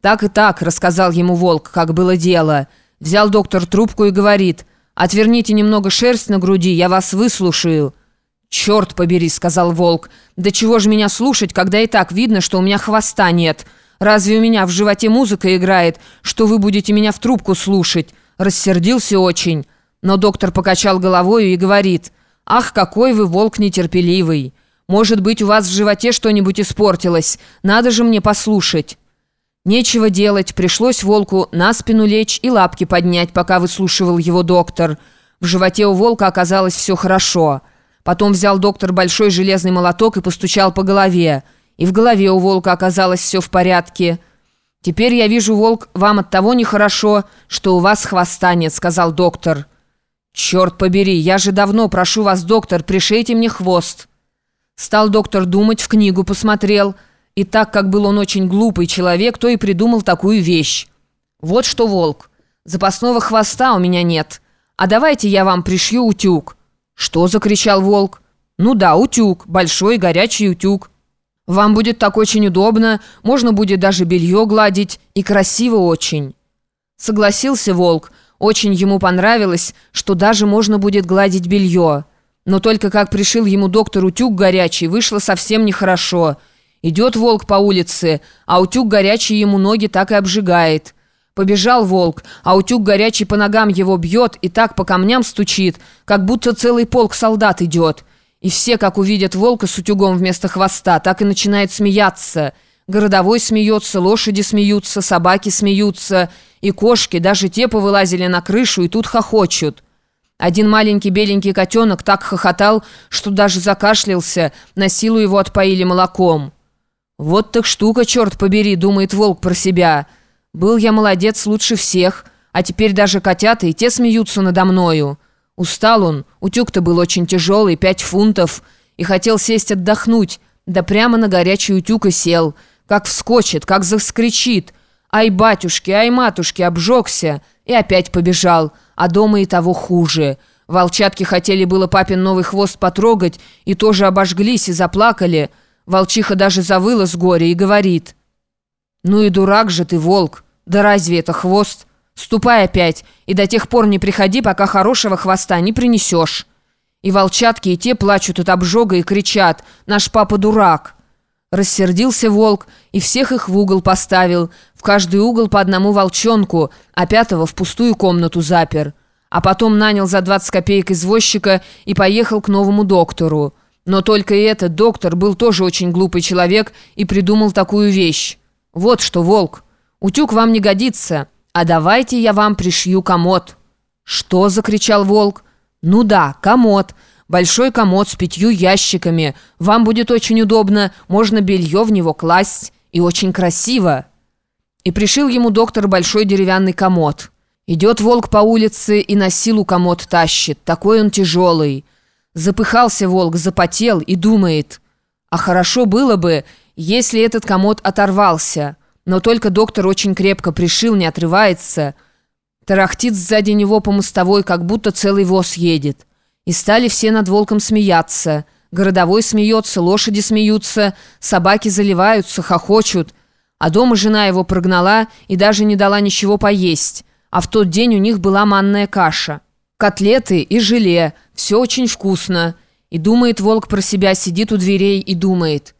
«Так и так», — рассказал ему волк, как было дело. Взял доктор трубку и говорит, «Отверните немного шерсть на груди, я вас выслушаю». «Черт побери», — сказал волк, «да чего же меня слушать, когда и так видно, что у меня хвоста нет? Разве у меня в животе музыка играет, что вы будете меня в трубку слушать?» Рассердился очень. Но доктор покачал головой и говорит, «Ах, какой вы волк нетерпеливый! Может быть, у вас в животе что-нибудь испортилось? Надо же мне послушать». Нечего делать, пришлось волку на спину лечь и лапки поднять, пока выслушивал его доктор. В животе у волка оказалось все хорошо. Потом взял доктор большой железный молоток и постучал по голове. И в голове у волка оказалось все в порядке. «Теперь я вижу, волк, вам от того нехорошо, что у вас хвоста нет», — сказал доктор. «Черт побери, я же давно прошу вас, доктор, пришейте мне хвост». Стал доктор думать, в книгу посмотрел — и так как был он очень глупый человек, то и придумал такую вещь. Вот что, волк, запасного хвоста у меня нет. А давайте я вам пришью утюг. Что, закричал волк. Ну да, утюг, большой горячий утюг. Вам будет так очень удобно, можно будет даже белье гладить, и красиво очень. Согласился волк, очень ему понравилось, что даже можно будет гладить белье. Но только как пришил ему доктор утюг горячий, вышло совсем нехорошо – Идет волк по улице, а утюг горячий ему ноги так и обжигает. Побежал волк, а утюг горячий по ногам его бьет и так по камням стучит, как будто целый полк солдат идет. И все, как увидят волка с утюгом вместо хвоста, так и начинают смеяться. Городовой смеется, лошади смеются, собаки смеются, и кошки, даже те повылазили на крышу и тут хохочут. Один маленький беленький котенок так хохотал, что даже закашлялся, на силу его отпоили молоком. «Вот так штука, черт побери», — думает волк про себя. «Был я молодец лучше всех, а теперь даже котята и те смеются надо мною». Устал он, утюг-то был очень тяжелый, пять фунтов, и хотел сесть отдохнуть, да прямо на горячий утюг и сел. Как вскочит, как заскричит. «Ай, батюшки, ай, матушки, обжегся!» И опять побежал, а дома и того хуже. Волчатки хотели было папин новый хвост потрогать, и тоже обожглись и заплакали, — Волчиха даже завыла с горя и говорит. «Ну и дурак же ты, волк! Да разве это хвост? Ступай опять, и до тех пор не приходи, пока хорошего хвоста не принесешь». И волчатки и те плачут от обжога и кричат «Наш папа дурак!». Рассердился волк и всех их в угол поставил, в каждый угол по одному волчонку, а пятого в пустую комнату запер. А потом нанял за 20 копеек извозчика и поехал к новому доктору. Но только и этот доктор был тоже очень глупый человек и придумал такую вещь. Вот что, волк, утюг вам не годится, а давайте я вам пришью комод. Что, закричал волк. Ну да, комод. Большой комод с пятью ящиками. Вам будет очень удобно, можно белье в него класть. И очень красиво. И пришил ему доктор большой деревянный комод. Идет волк по улице и на силу комод тащит. Такой он тяжелый. Запыхался волк, запотел и думает, а хорошо было бы, если этот комод оторвался. Но только доктор очень крепко пришил, не отрывается. Тарахтит сзади него по мостовой, как будто целый воз едет. И стали все над волком смеяться. Городовой смеется, лошади смеются, собаки заливаются, хохочут. А дома жена его прогнала и даже не дала ничего поесть. А в тот день у них была манная каша. Котлеты и желе. Все очень вкусно. И думает волк про себя, сидит у дверей и думает –